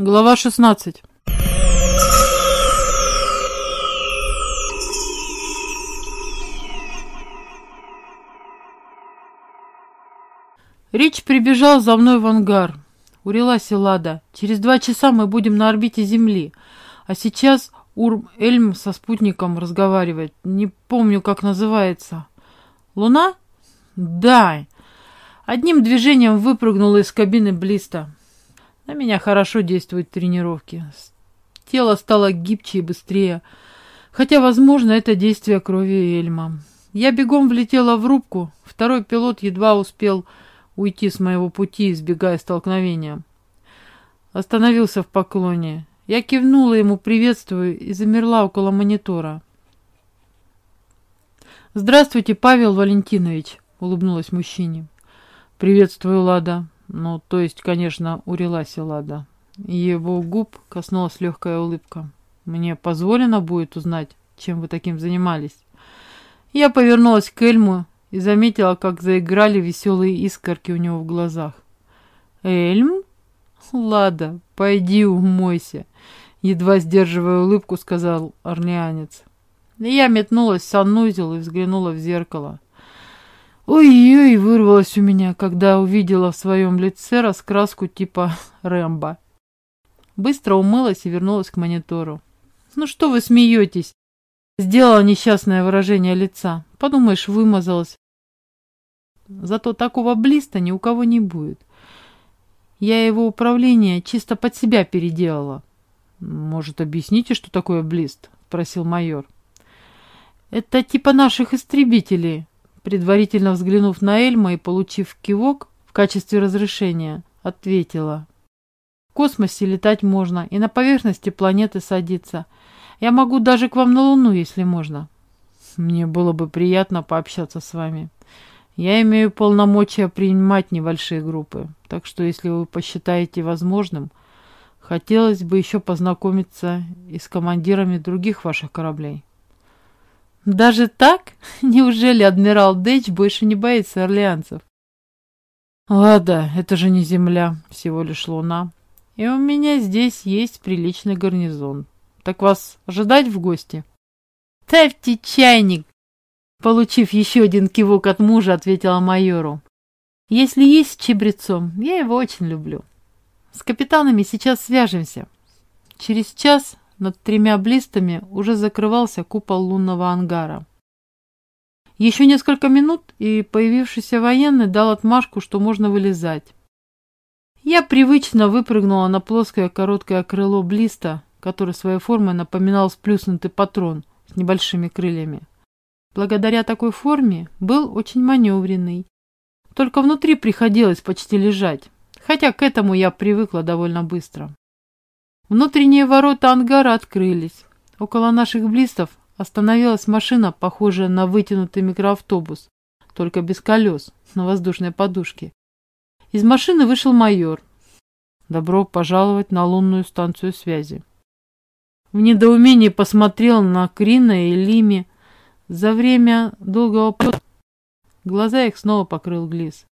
Глава 16 Рич прибежал за мной в ангар. Урелась Лада. Через два часа мы будем на орбите Земли. А сейчас Урм-Эльм со спутником разговаривает. Не помню, как называется. Луна? Да. Одним движением выпрыгнула из кабины Блиста. На меня хорошо действуют тренировки. Тело стало гибче и быстрее. Хотя, возможно, это действие крови Эльма. Я бегом влетела в рубку. Второй пилот едва успел уйти с моего пути, избегая столкновения. Остановился в поклоне. Я кивнула ему, приветствую, и замерла около монитора. «Здравствуйте, Павел Валентинович», — улыбнулась мужчине. «Приветствую, Лада». Ну, то есть, конечно, урелась Лада. Его губ коснулась легкая улыбка. «Мне позволено будет узнать, чем вы таким занимались?» Я повернулась к Эльму и заметила, как заиграли веселые искорки у него в глазах. «Эльм? Лада, пойди умойся!» Едва сдерживая улыбку, сказал орлеанец. Я метнулась в санузел и взглянула в зеркало. Ой-ой, вырвалось у меня, когда увидела в своем лице раскраску типа Рэмбо. Быстро умылась и вернулась к монитору. «Ну что вы смеетесь?» Сделала несчастное выражение лица. Подумаешь, вымазалась. Зато такого блиста ни у кого не будет. Я его управление чисто под себя переделала. «Может, объясните, что такое блист?» — спросил майор. «Это типа наших истребителей», предварительно взглянув на Эльма и получив кивок в качестве разрешения, ответила. «В космосе летать можно и на поверхности планеты садиться. Я могу даже к вам на Луну, если можно». «Мне было бы приятно пообщаться с вами. Я имею полномочия принимать небольшие группы, так что если вы посчитаете возможным, хотелось бы еще познакомиться и с командирами других ваших кораблей». Даже так? Неужели адмирал Дэч больше не боится орлеанцев? Ладно, это же не земля, всего лишь луна. И у меня здесь есть приличный гарнизон. Так вас ожидать в гости? Ставьте чайник! Получив еще один кивок от мужа, ответила майору. Если есть с чебрецом, я его очень люблю. С капитанами сейчас свяжемся. Через час над тремя блистами уже закрывался купол лунного ангара. Еще несколько минут, и появившийся военный дал отмашку, что можно вылезать. Я привычно выпрыгнула на плоское короткое крыло блиста, который своей формой напоминал сплюснутый патрон с небольшими крыльями. Благодаря такой форме был очень маневренный. Только внутри приходилось почти лежать, хотя к этому я привыкла довольно быстро. Внутренние ворота ангара открылись. Около наших блистов остановилась машина, похожая на вытянутый микроавтобус, только без колес, на воздушной подушке. Из машины вышел майор. Добро пожаловать на лунную станцию связи. В недоумении посмотрел на Крина и Лими. За время долгого полета глаза их снова покрыл глиз.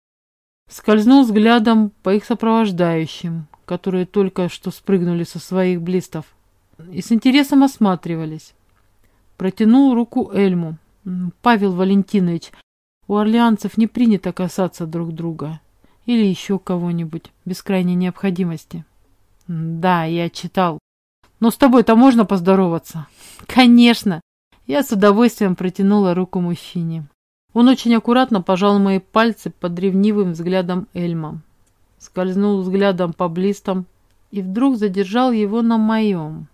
Скользнул взглядом по их сопровождающим, которые только что спрыгнули со своих блистов, и с интересом осматривались. Протянул руку Эльму. «Павел Валентинович, у орлеанцев не принято касаться друг друга. Или еще кого-нибудь, без крайней необходимости». «Да, я читал. Но с тобой-то можно поздороваться?» «Конечно!» Я с удовольствием протянула руку мужчине. Он очень аккуратно пожал мои пальцы под ревнивым взглядом Эльма скользнул взглядом по блистам и вдруг задержал его на моем.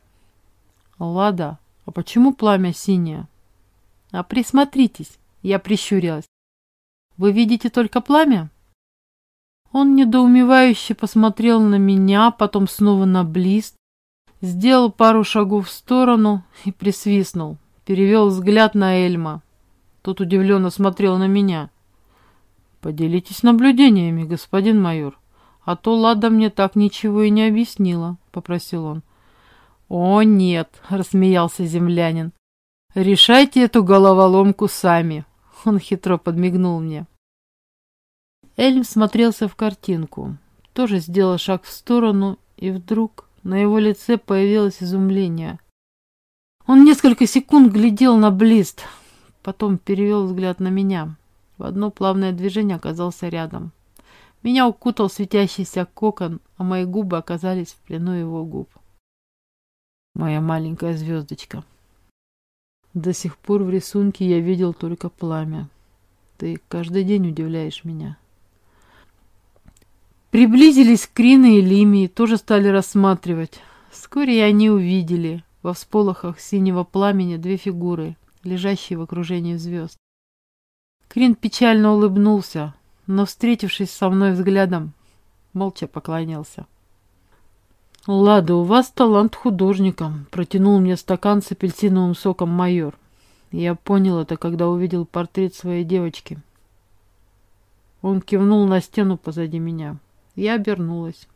«Лада, а почему пламя синее?» «А присмотритесь», — я прищурилась. «Вы видите только пламя?» Он недоумевающе посмотрел на меня, потом снова на блист, сделал пару шагов в сторону и присвистнул, перевел взгляд на Эльма. Тот удивленно смотрел на меня. «Поделитесь наблюдениями, господин майор». А то Лада мне так ничего и не объяснила, — попросил он. О, нет, — рассмеялся землянин. Решайте эту головоломку сами. Он хитро подмигнул мне. Эльм смотрелся в картинку, тоже сделал шаг в сторону и вдруг На его лице появилось изумление. Он несколько секунд глядел на Блист, потом перевел взгляд на меня. В одно плавное движение оказался рядом. Меня укутал светящийся кокон, а мои губы оказались в плену его губ. Моя маленькая звездочка. До сих пор в рисунке я видел только пламя. Ты каждый день удивляешь меня. Приблизились Крина и Лимии, тоже стали рассматривать. Вскоре они увидели во всполохах синего пламени две фигуры, лежащие в окружении звезд. Крин печально улыбнулся, но, встретившись со мной взглядом, молча поклонился. «Лада, у вас талант художника», — протянул мне стакан с апельсиновым соком майор. Я понял это, когда увидел портрет своей девочки. Он кивнул на стену позади меня. Я обернулась.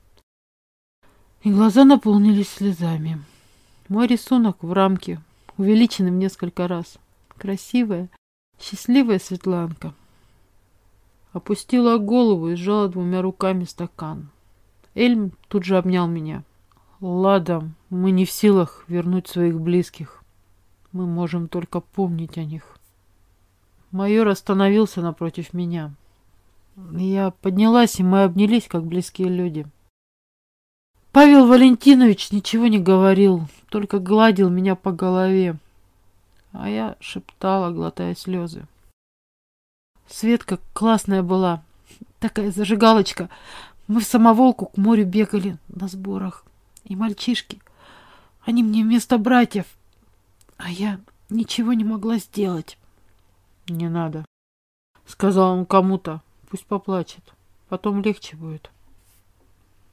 И глаза наполнились слезами. Мой рисунок в рамке, увеличенный в несколько раз. Красивая, счастливая Светланка. Опустила голову и сжала двумя руками стакан. Эльм тут же обнял меня. «Лада, мы не в силах вернуть своих близких. Мы можем только помнить о них». Майор остановился напротив меня. Я поднялась, и мы обнялись, как близкие люди. Павел Валентинович ничего не говорил, только гладил меня по голове, а я шептала, глотая слезы. Светка классная была, такая зажигалочка. Мы в самоволку к морю бегали на сборах. И мальчишки, они мне вместо братьев, а я ничего не могла сделать. Не надо, сказал он кому-то. Пусть поплачет. Потом легче будет.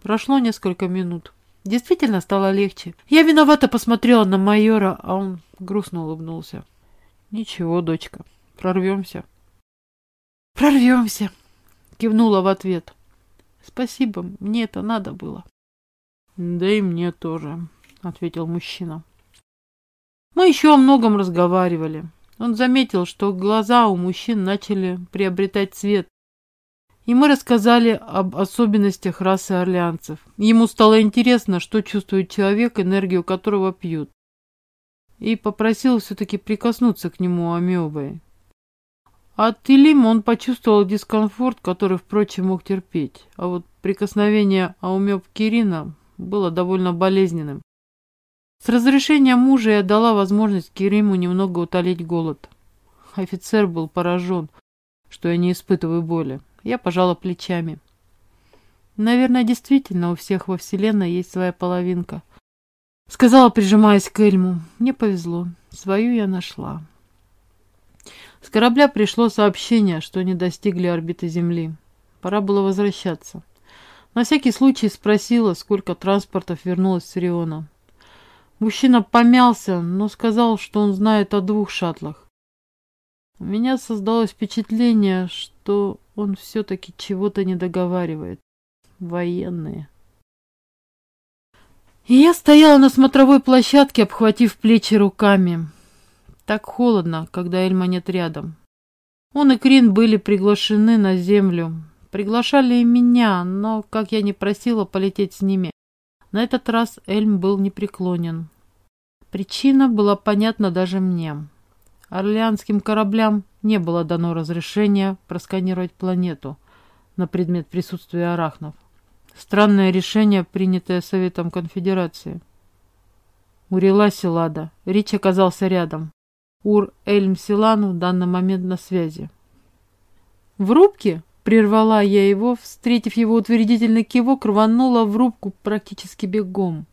Прошло несколько минут. Действительно стало легче. Я виновато посмотрела на майора, а он грустно улыбнулся. Ничего, дочка, прорвемся. Прорвемся, кивнула в ответ. Спасибо, мне это надо было. Да и мне тоже, ответил мужчина. Мы еще о многом разговаривали. Он заметил, что глаза у мужчин начали приобретать цвет, и мы рассказали об особенностях расы орлеанцев. Ему стало интересно, что чувствует человек, энергию которого пьют. И попросил все-таки прикоснуться к нему амебой. От Илим он почувствовал дискомфорт, который, впрочем, мог терпеть. А вот прикосновение аумеб Кирина было довольно болезненным. С разрешения мужа я дала возможность Кириму немного утолить голод. Офицер был поражен, что я не испытываю боли. Я пожала плечами. Наверное, действительно у всех во Вселенной есть своя половинка. Сказала, прижимаясь к Эльму. Мне повезло. Свою я нашла. С корабля пришло сообщение, что они достигли орбиты Земли. Пора было возвращаться. На всякий случай спросила, сколько транспортов вернулось с Риона. Мужчина помялся, но сказал, что он знает о двух шаттлах. У меня создалось впечатление, что он все-таки чего-то не договаривает. Военные. И я стояла на смотровой площадке, обхватив плечи руками. Так холодно, когда Эльма нет рядом. Он и Крин были приглашены на землю. Приглашали и меня, но, как я не просила полететь с ними, на этот раз Эльм был непреклонен. Причина была понятна даже мне. Орлеанским кораблям не было дано разрешения просканировать планету на предмет присутствия арахнов. Странное решение, принятое Советом Конфедерации. Урила Силада. Рич оказался рядом. Ур Эльм Силану в данный момент на связи. В рубке прервала я его, встретив его утвердительный кивок, рванула в рубку практически бегом.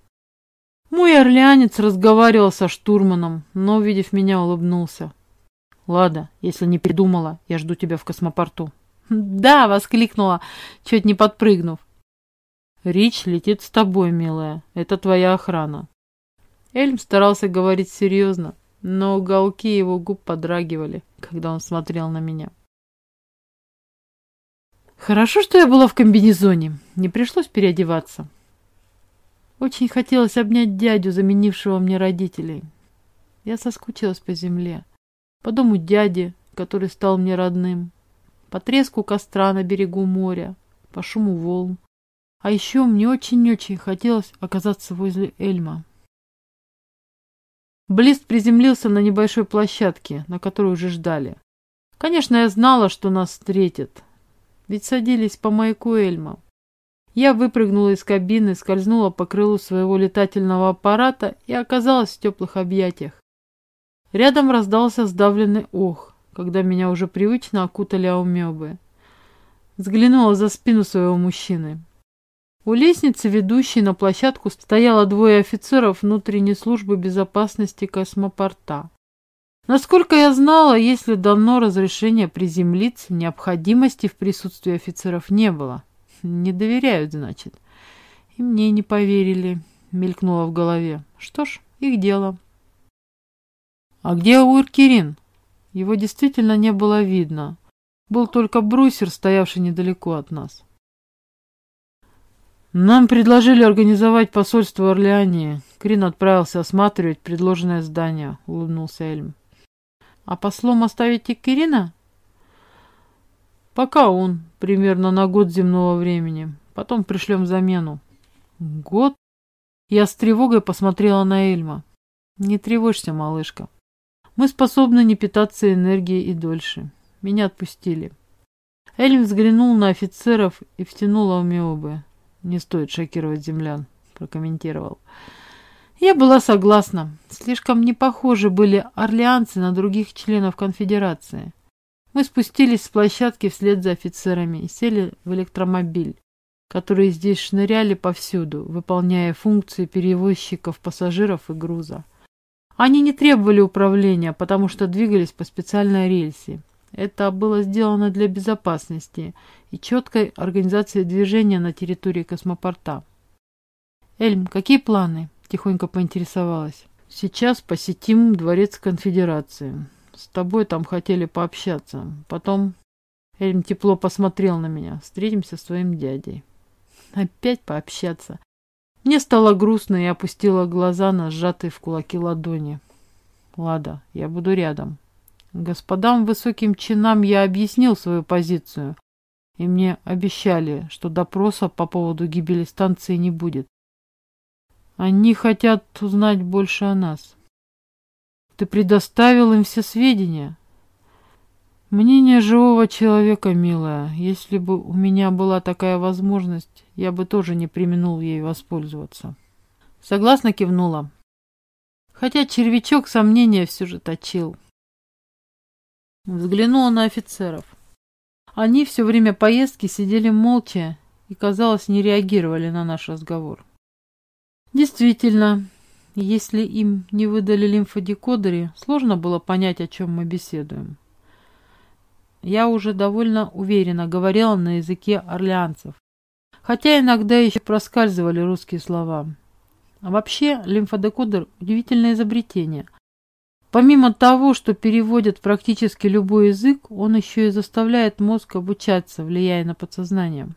Мой орлеанец разговаривал со штурманом, но, увидев меня, улыбнулся. «Лада, если не придумала, я жду тебя в космопорту». «Да!» — воскликнула, чуть не подпрыгнув. «Рич летит с тобой, милая. Это твоя охрана». Эльм старался говорить серьезно, но уголки его губ подрагивали, когда он смотрел на меня. Хорошо, что я была в комбинезоне. Не пришлось переодеваться. Очень хотелось обнять дядю, заменившего мне родителей. Я соскучилась по земле, по дому дяди, который стал мне родным, по треску костра на берегу моря, по шуму волн, А еще мне очень-очень хотелось оказаться возле Эльма. Блист приземлился на небольшой площадке, на которой уже ждали. Конечно, я знала, что нас встретят, ведь садились по маяку Эльма. Я выпрыгнула из кабины, скользнула по крылу своего летательного аппарата и оказалась в теплых объятиях. Рядом раздался сдавленный ох, когда меня уже привычно окутали аумебы. Взглянула за спину своего мужчины. У лестницы, ведущей на площадку, стояло двое офицеров внутренней службы безопасности космопорта. Насколько я знала, если дано разрешение приземлиться, необходимости в присутствии офицеров не было. Не доверяют, значит. И мне не поверили, мелькнуло в голове. Что ж, их дело. А где Уиркирин? Его действительно не было видно. Был только брусер, стоявший недалеко от нас. Нам предложили организовать посольство в Орлеане. Крин отправился осматривать предложенное здание, улыбнулся Эльм. А послом оставите Кирина? Пока он, примерно на год земного времени. Потом пришлем замену. Год? Я с тревогой посмотрела на Эльма. Не тревожься, малышка. Мы способны не питаться энергией и дольше. Меня отпустили. Эльм взглянул на офицеров и втянул амиобы. Не стоит шокировать землян, прокомментировал. Я была согласна. Слишком не похожи были орлеанцы на других членов конфедерации. Мы спустились с площадки вслед за офицерами и сели в электромобиль, которые здесь шныряли повсюду, выполняя функции перевозчиков пассажиров и груза. Они не требовали управления, потому что двигались по специальной рельсе. Это было сделано для безопасности и четкой организации движения на территории космопорта. «Эльм, какие планы?» – тихонько поинтересовалась. «Сейчас посетим дворец конфедерации. С тобой там хотели пообщаться. Потом...» Эльм тепло посмотрел на меня. «Встретимся с твоим дядей». «Опять пообщаться?» Мне стало грустно и опустила глаза на сжатые в кулаки ладони. «Лада, я буду рядом». Господам высоким чинам я объяснил свою позицию, и мне обещали, что допроса по поводу гибели станции не будет. Они хотят узнать больше о нас. Ты предоставил им все сведения? Мнение живого человека, милая. Если бы у меня была такая возможность, я бы тоже не применул ей воспользоваться. Согласно кивнула. Хотя червячок сомнения все же точил. Взглянула на офицеров. Они все время поездки сидели молча и, казалось, не реагировали на наш разговор. Действительно, если им не выдали лимфодекодеры, сложно было понять, о чем мы беседуем. Я уже довольно уверенно говорила на языке орлеанцев, хотя иногда еще проскальзывали русские слова. А вообще, лимфодекодер – удивительное изобретение – Помимо того, что переводит практически любой язык, он еще и заставляет мозг обучаться, влияя на подсознание.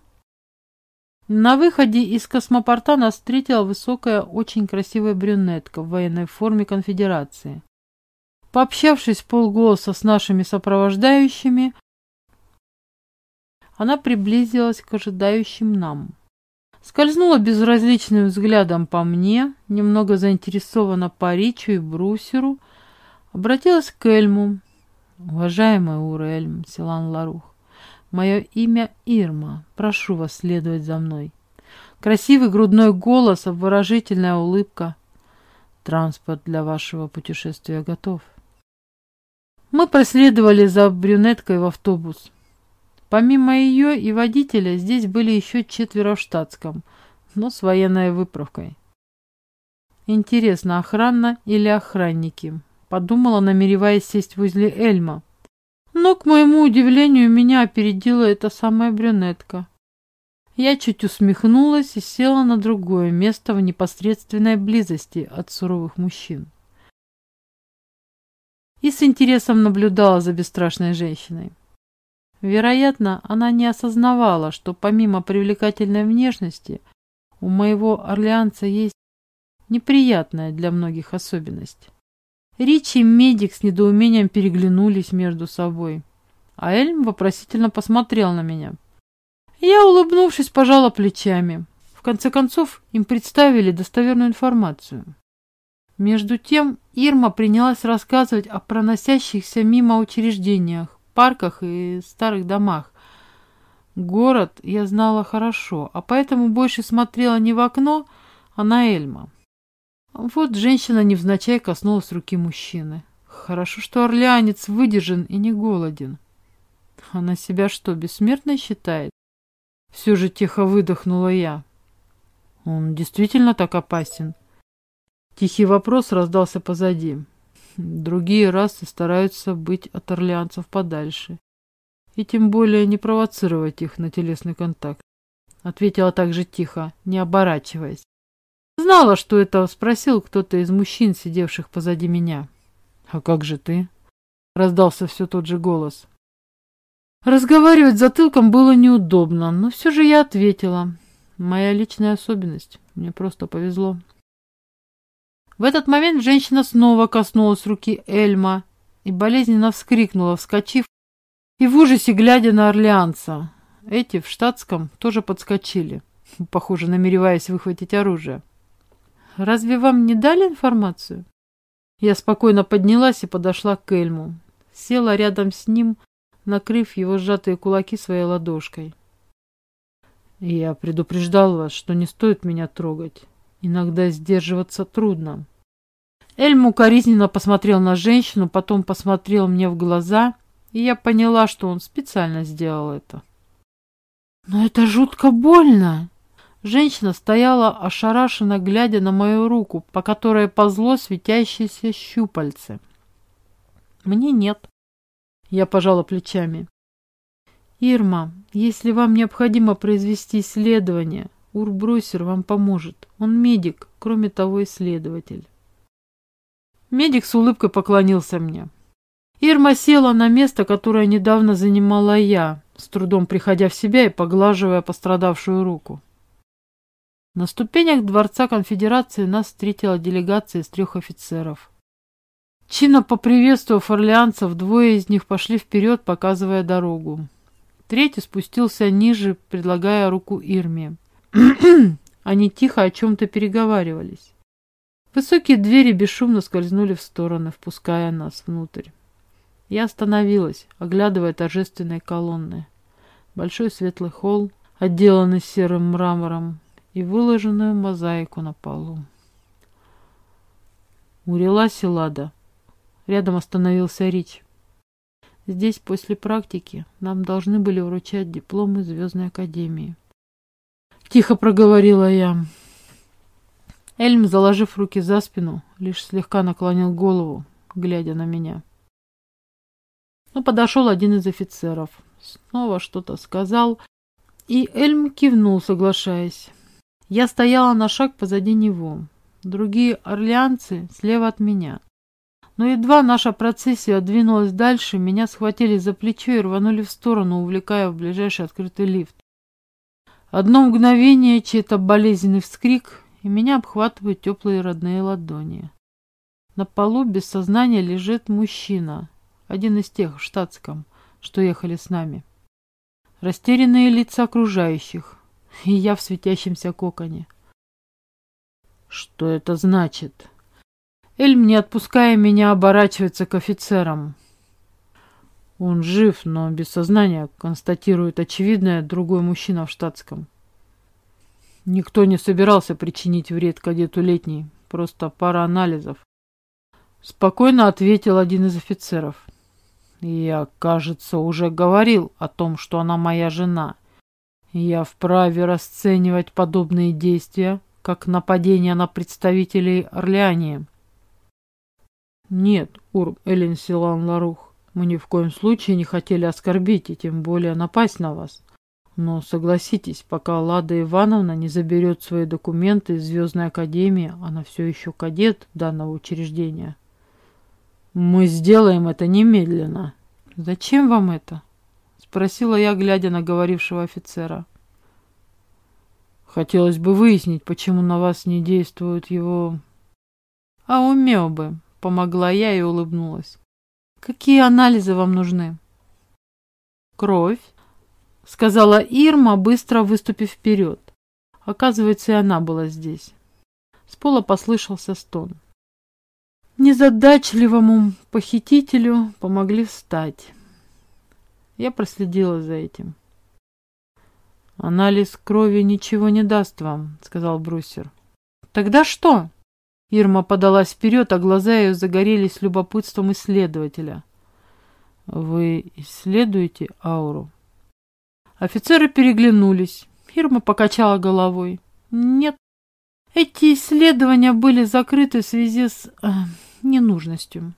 На выходе из космопорта нас встретила высокая, очень красивая брюнетка в военной форме конфедерации. Пообщавшись полголоса с нашими сопровождающими, она приблизилась к ожидающим нам. Скользнула безразличным взглядом по мне, немного заинтересованно по Ричу и Брусеру, Обратилась к Эльму. «Уважаемый Урельм, Силан Ларух, мое имя Ирма. Прошу вас следовать за мной». Красивый грудной голос, обворожительная улыбка. Транспорт для вашего путешествия готов. Мы проследовали за брюнеткой в автобус. Помимо ее и водителя, здесь были еще четверо в штатском, но с военной выправкой. Интересно, охрана или охранники? Подумала, намереваясь сесть возле Эльма. Но, к моему удивлению, меня опередила эта самая брюнетка. Я чуть усмехнулась и села на другое место в непосредственной близости от суровых мужчин. И с интересом наблюдала за бесстрашной женщиной. Вероятно, она не осознавала, что помимо привлекательной внешности у моего орлеанца есть неприятная для многих особенность. Ричи и Медик с недоумением переглянулись между собой. А Эльм вопросительно посмотрел на меня. Я, улыбнувшись, пожала плечами. конце концов, им представили достоверную информацию. Между тем Ирма принялась рассказывать о проносящихся мимо учреждениях, парках и старых домах. Город я знала хорошо, а поэтому больше смотрела не в окно, а на Эльма. Вот женщина невзначай коснулась руки мужчины. Хорошо, что орлеанец выдержан и не голоден. Она себя что, бессмертной считает? Все же тихо выдохнула я. Он действительно так опасен? Тихий вопрос раздался позади. Другие расы стараются быть от орлеанцев подальше. И тем более не провоцировать их на телесный контакт. Ответила также тихо, не оборачиваясь. Знала, что это спросил кто-то из мужчин, сидевших позади меня. «А как же ты?» — раздался все тот же голос. Разговаривать затылком было неудобно, но все же я ответила. Моя личная особенность. Мне просто повезло. В этот момент женщина снова коснулась руки Эльма и болезненно вскрикнула, вскочив и в ужасе глядя на орлеанца. Эти в штатском тоже подскочили, похоже, намереваясь выхватить оружие. «Разве вам не дали информацию?» Я спокойно поднялась и подошла к Эльму. Села рядом с ним, накрыв его сжатые кулаки своей ладошкой. «Я предупреждал вас, что не стоит меня трогать. Иногда сдерживаться трудно». Эльм укоризненно посмотрел на женщину, потом посмотрел мне в глаза, и я поняла, что он специально сделал это. «Но это жутко больно!» Женщина стояла ошарашенно, глядя на мою руку, по которой позло светящееся щупальце. Мне нет. Я пожала плечами. Ирма, если вам необходимо произвести исследование, Урбрусер вам поможет. Он медик, кроме того, исследователь. Медик с улыбкой поклонился мне. Ирма села на место, которое недавно занимала я, с трудом приходя в себя и поглаживая пострадавшую руку. На ступенях Дворца Конфедерации нас встретила делегация из трех офицеров. Чинно поприветствовав орлеанцев, двое из них пошли вперед, показывая дорогу. Третий спустился ниже, предлагая руку Ирме. Они тихо о чем-то переговаривались. Высокие двери бесшумно скользнули в стороны, впуская нас внутрь. Я остановилась, оглядывая торжественные колонны. Большой светлый холл, отделанный серым мрамором, и выложенную мозаику на полу. Урелась Лада. Рядом остановился Рич. Здесь после практики нам должны были вручать дипломы Звездной Академии. Тихо проговорила я. Эльм, заложив руки за спину, лишь слегка наклонил голову, глядя на меня. Но подошел один из офицеров. Снова что-то сказал, и Эльм кивнул, соглашаясь. Я стояла на шаг позади него. Другие орлеанцы слева от меня. Но едва наша процессия двинулась дальше, меня схватили за плечо и рванули в сторону, увлекая в ближайший открытый лифт. Одно мгновение, чей-то болезненный вскрик, и меня обхватывают теплые родные ладони. На полу без сознания лежит мужчина, один из тех в штатском, что ехали с нами. Растерянные лица окружающих, и я в светящемся коконе. Что это значит? Эльм, не отпуская меня, оборачивается к офицерам. Он жив, но без сознания, констатирует очевидное другой мужчина в штатском. Никто не собирался причинить вред кадету летней, просто пара анализов. Спокойно ответил один из офицеров. Я, кажется, уже говорил о том, что она моя жена. Я вправе расценивать подобные действия как нападение на представителей Орлеании. Нет, Урб Эллен Силан Ларух, мы ни в коем случае не хотели оскорбить и тем более напасть на вас. Но согласитесь, пока Лада Ивановна не заберет свои документы из Звездной Академии, она все еще кадет данного учреждения. Мы сделаем это немедленно. Зачем вам это? Спросила я, глядя на говорившего офицера. Хотелось бы выяснить, почему на вас не действует его... А умел бы, помогла я и улыбнулась. Какие анализы вам нужны? Кровь, сказала Ирма, быстро выступив вперед. Оказывается, и она была здесь. С пола послышался стон. Незадачливому похитителю помогли встать. Я проследила за этим. «Анализ крови ничего не даст вам», — сказал Брусер. «Тогда что?» Ирма подалась вперед, а глаза ее загорелись любопытством исследователя. «Вы исследуете ауру?» Офицеры переглянулись. Ирма покачала головой. «Нет, эти исследования были закрыты в связи с э, ненужностью».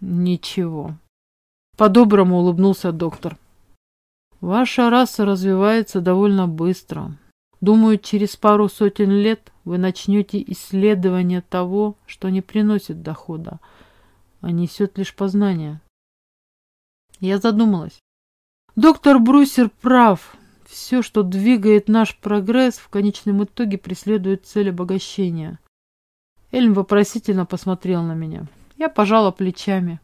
«Ничего». По-доброму улыбнулся доктор. «Ваша раса развивается довольно быстро. Думаю, через пару сотен лет вы начнете исследование того, что не приносит дохода, а несет лишь познание. Я задумалась. Доктор Брусер прав. Все, что двигает наш прогресс, в конечном итоге преследует цель обогащения. Эльм вопросительно посмотрел на меня. Я пожала плечами.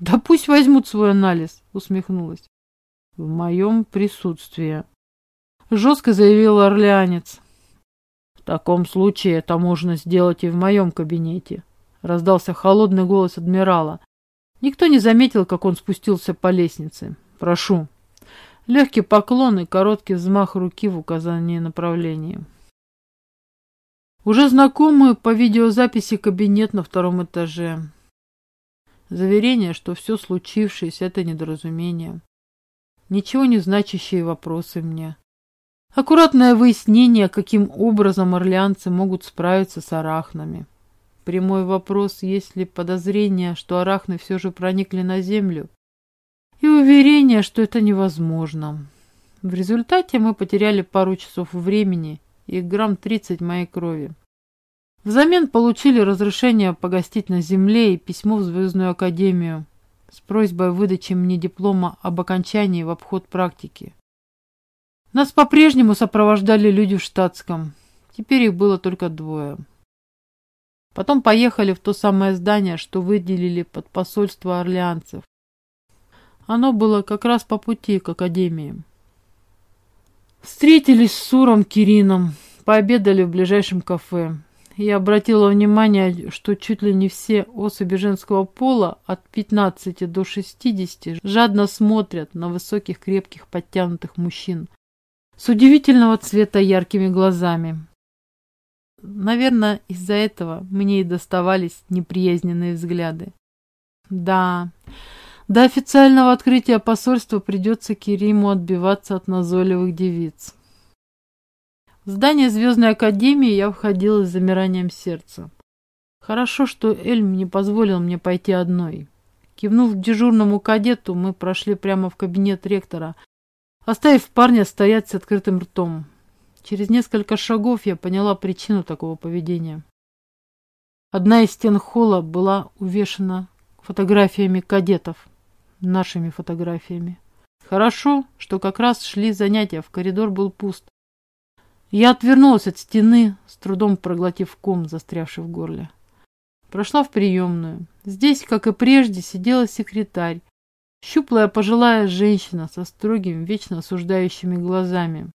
«Да пусть возьмут свой анализ», — усмехнулась. «В моем присутствии», — жестко заявил орлеанец. «В таком случае это можно сделать и в моем кабинете», — раздался холодный голос адмирала. Никто не заметил, как он спустился по лестнице. «Прошу». Легкий поклон и короткий взмах руки в указании направления. Уже знакомый по видеозаписи кабинет на втором этаже. Заверение, что все случившееся — это недоразумение. Ничего не значащие вопросы мне. Аккуратное выяснение, каким образом орлеанцы могут справиться с арахнами. Прямой вопрос, есть ли подозрение, что арахны все же проникли на землю. И уверение, что это невозможно. В результате мы потеряли пару часов времени и грамм 30 моей крови. Взамен получили разрешение погостить на земле и письмо в Звездную Академию с просьбой выдачи мне диплома об окончании в обход практики. Нас по-прежнему сопровождали люди в штатском. Теперь их было только двое. Потом поехали в то самое здание, что выделили под посольство орлеанцев. Оно было как раз по пути к академии. Встретились с Суром Кирином, пообедали в ближайшем кафе. Я обратила внимание, что чуть ли не все особи женского пола от 15 до 60 жадно смотрят на высоких, крепких, подтянутых мужчин с удивительного цвета яркими глазами. Наверное, из-за этого мне и доставались неприязненные взгляды. Да, до официального открытия посольства придется Кириму отбиваться от назойливых девиц. В здание Звездной Академии я входила с замиранием сердца. Хорошо, что Эльм не позволил мне пойти одной. Кивнув дежурному кадету, мы прошли прямо в кабинет ректора, оставив парня стоять с открытым ртом. Через несколько шагов я поняла причину такого поведения. Одна из стен холла была увешана фотографиями кадетов, нашими фотографиями. Хорошо, что как раз шли занятия, в коридор был пуст. Я отвернулась от стены, с трудом проглотив ком, застрявший в горле. Прошла в приемную. Здесь, как и прежде, сидела секретарь, Щуплая пожилая женщина со строгими, вечно осуждающими глазами.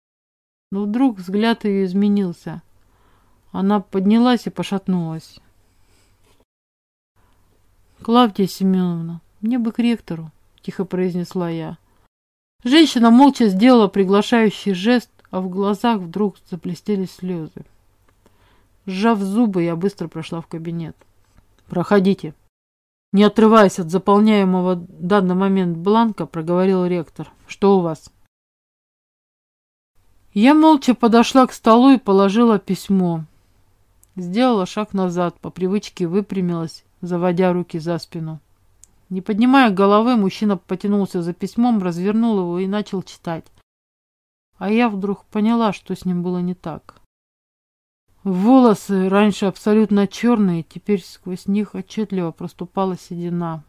Но вдруг взгляд ее изменился. Она поднялась и пошатнулась. «Клавдия Семеновна, мне бы к ректору», — тихо произнесла я. Женщина молча сделала приглашающий жест, а в глазах вдруг заблестели слезы. Сжав зубы, я быстро прошла в кабинет. «Проходите», не отрываясь от заполняемого в данный момент бланка, проговорил ректор. «Что у вас?» Я молча подошла к столу и положила письмо. Сделала шаг назад, по привычке выпрямилась, заводя руки за спину. Не поднимая головы, мужчина потянулся за письмом, развернул его и начал читать. А я вдруг поняла, что с ним было не так. Волосы, раньше абсолютно черные, теперь сквозь них отчетливо проступала седина,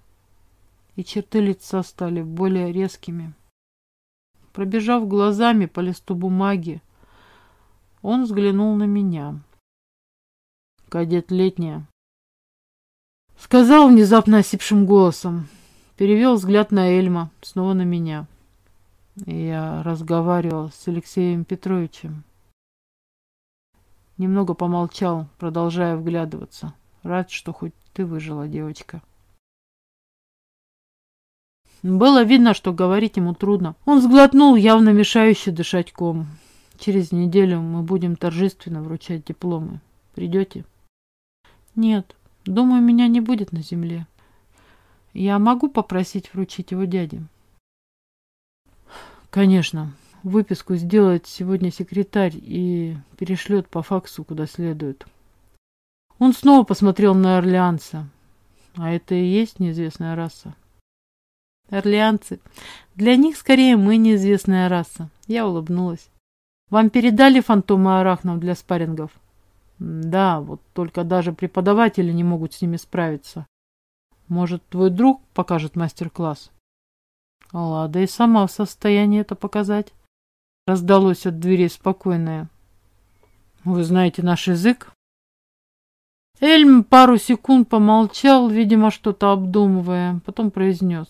и черты лица стали более резкими. Пробежав глазами по листу бумаги, он взглянул на меня. «Кадет летняя», — сказал внезапно осипшим голосом. Перевел взгляд на Эльма, снова на меня. Я разговаривал с Алексеем Петровичем. Немного помолчал, продолжая вглядываться. Рад, что хоть ты выжила, девочка. Было видно, что говорить ему трудно. Он сглотнул, явно мешающий дышать ком. Через неделю мы будем торжественно вручать дипломы. Придете? Нет, думаю, меня не будет на земле. Я могу попросить вручить его дяде? Конечно. Выписку сделает сегодня секретарь и перешлет по факсу куда следует. Он снова посмотрел на Орлеанца. А это и есть неизвестная раса. Орлеанцы. Для них скорее мы неизвестная раса. Я улыбнулась. Вам передали фантомы арахнов для спаррингов? Да, вот только даже преподаватели не могут с ними справиться. Может, твой друг покажет мастер-класс? Лада и сама в состоянии это показать. Раздалось от двери спокойное. Вы знаете наш язык? Эльм пару секунд помолчал, видимо, что-то обдумывая, потом произнес.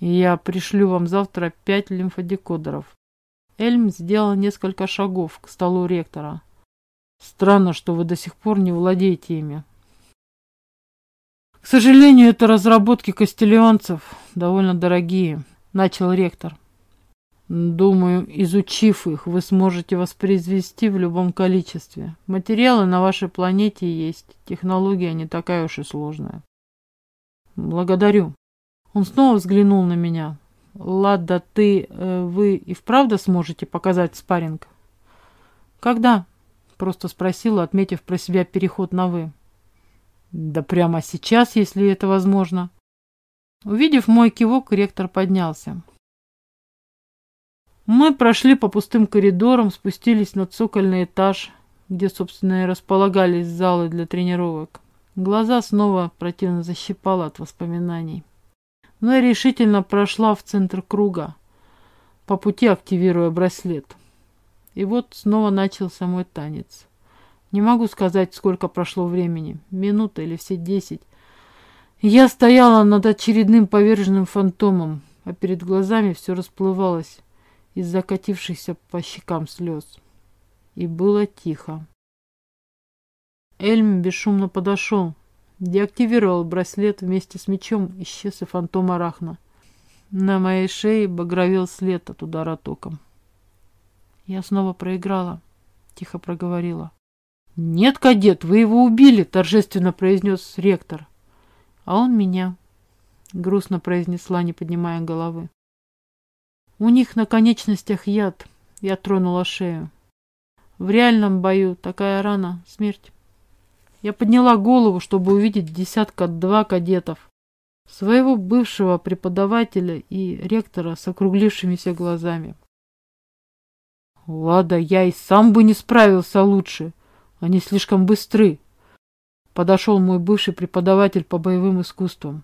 Я пришлю вам завтра пять лимфодекодеров. Эльм сделал несколько шагов к столу ректора. Странно, что вы до сих пор не владеете ими. К сожалению, это разработки кастильонцев, довольно дорогие, начал ректор. Думаю, изучив их, вы сможете воспроизвести в любом количестве. Материалы на вашей планете есть, технология не такая уж и сложная. Благодарю. Он снова взглянул на меня. Ладно, ты, э, вы и вправду сможете показать спарринг? Когда? Просто спросила, отметив про себя переход на «вы». Да прямо сейчас, если это возможно. Увидев мой кивок, ректор поднялся. Мы прошли по пустым коридорам, спустились на цокольный этаж, где, собственно, и располагались залы для тренировок. Глаза снова противно защипало от воспоминаний. Но я решительно прошла в центр круга, по пути активируя браслет. И вот снова начался мой танец. Не могу сказать, сколько прошло времени, минута или все десять. Я стояла над очередным поверженным фантомом, а перед глазами все расплывалось из закатившихся по щекам слез. И было тихо. Эльм бесшумно подошел, деактивировал браслет вместе с мечом, исчез и фантом Арахна. На моей шее багровел след от удара током. Я снова проиграла, тихо проговорила. «Нет, кадет, вы его убили!» – торжественно произнес ректор. «А он меня», – грустно произнесла, не поднимая головы. «У них на конечностях яд», – я тронула шею. «В реальном бою такая рана – смерть». Я подняла голову, чтобы увидеть десятка-два кадетов, своего бывшего преподавателя и ректора с округлившимися глазами. «Лада, я и сам бы не справился лучше!» Они слишком быстры. Подошел мой бывший преподаватель по боевым искусствам.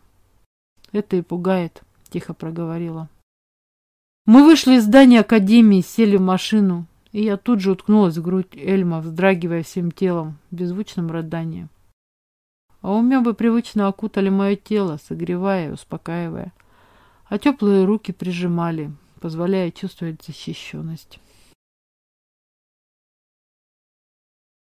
Это и пугает, тихо проговорила. Мы вышли из здания академии, сели в машину, и я тут же уткнулась в грудь Эльма, вздрагивая всем телом, в беззвучном рыдании. А умебы привычно окутали мое тело, согревая и успокаивая, а теплые руки прижимали, позволяя чувствовать защищенность.